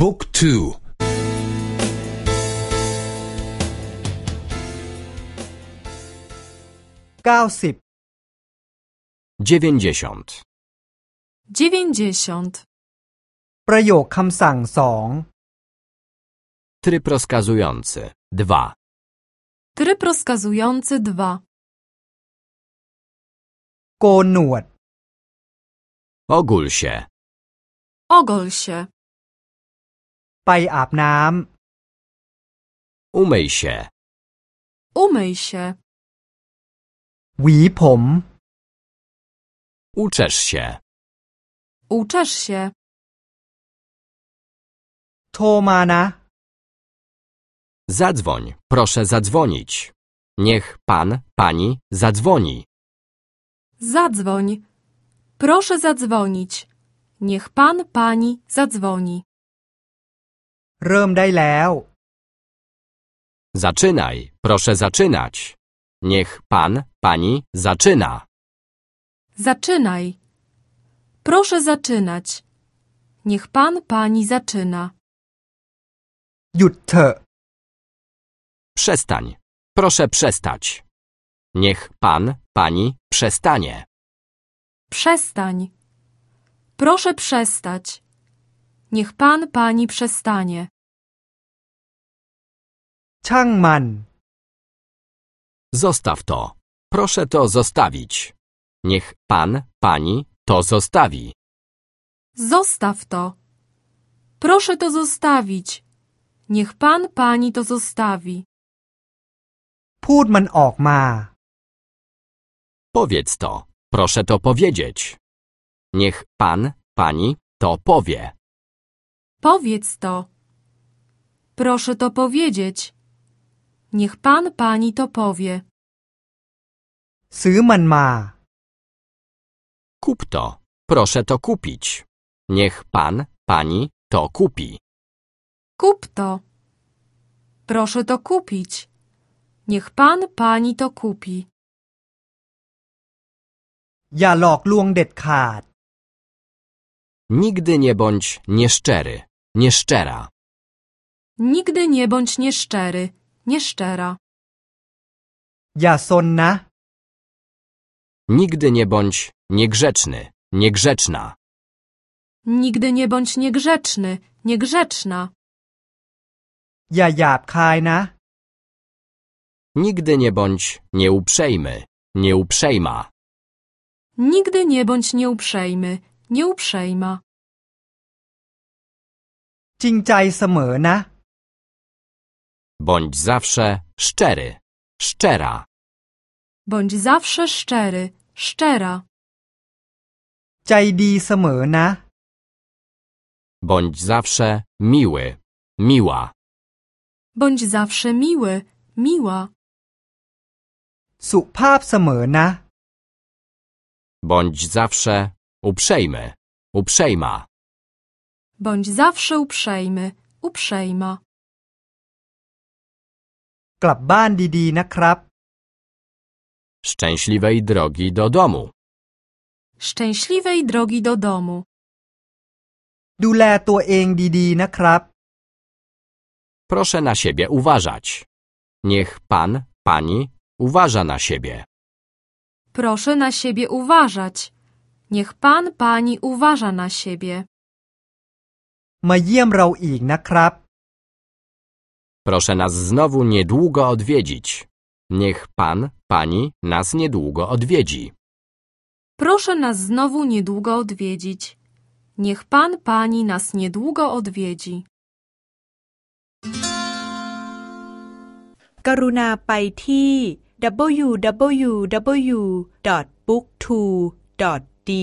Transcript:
บุ๊กทูเก้าสิบ dziewięćdziesiąt, 90. ประโยคคำสั่งสอง tryb rozkazujący, dwa, Tryb rozkazujący 2. โกนหนวด ogól się, Ogol się. ไปอาบน้ umyj się, Umyj się. ำหวีผม uczesz się, Uczesz się. โทรมานะ zadzwoń, proszę zadzwonić. Niech pan, pani zadzwoni. Zadzwoń. Proszę zadzwonić. Niech pan, pani zadzwoni. เริ่มได้แล้ว Zaczynaj, proszę zaczynać. Niech pan, pani zaczyna. Zaczynaj. Proszę zaczynać. Niech pan, pani zaczyna. หยุดเถอะ Przestań, proszę przestać. Niech pan, pani przestanie. Przestań. Proszę przestać. Niech pan, pani przestanie. ช่างมัน Zostaw to. Proszę to zostawić. Niech pan, pani to zostawi. Zostaw to. Proszę to zostawić. Niech pan, pani to zostawi. พูดมันออกมา Powiedz to. Proszę to powiedzieć. Niech pan, pani to powie. Powiedz to. Proszę to powiedzieć. Niech pan, pani to powie. ซื้อมันมา Kup to. Proszę to kupić. Niech pan, pani to kupi. Kup to. Proszę to kupić. Niech pan, pani to kupi. อย่าหลอกลวงเด็ดขาด Nigdy nie bądź nieszczery, Nieszczera. Nigdy nie bądź nieszczery, nieszczera. Ja sonna. Nigdy nie bądź niegrzeczny, niegrzeczna. Nigdy nie bądź niegrzeczny, niegrzeczna. Ja jabkajna. Nigdy nie bądź nieuprzejmy, nieuprzejma. Nigdy nie bądź nieuprzejmy, nieuprzejma. จริงใจเสมอนะ Bądź zawsze szczery, szczera. Bądź zawsze szczery, szczera. ใจดีเสมอนะ Bądź zawsze miły, miła. Bądź zawsze miły, miła. สุภาพเสมอนะ Bądź zawsze uprzejmy, uprzejma. Bądź zawsze uprzejmy, uprzejma. กลับบ้านดีๆนะครับ Szczęśliwej drogi do domu. Szczęśliwej drogi do domu. ดูแลตัวเองดีๆนะครับ Proszę na siebie uważać. Niech pan, pani uważa na siebie. Proszę na siebie uważać. Niech pan, pani uważa na siebie. มาเยี่ยมเราอีกนะครับ Proszę nas znowu niedługo odwiedzić. Niech pan, pani nas niedługo odwiedzi. Proszę nas znowu niedługo odwiedzić. Niech pan, pani nas niedługo odwiedzi. กรุณาไปที่ www.booktwo.de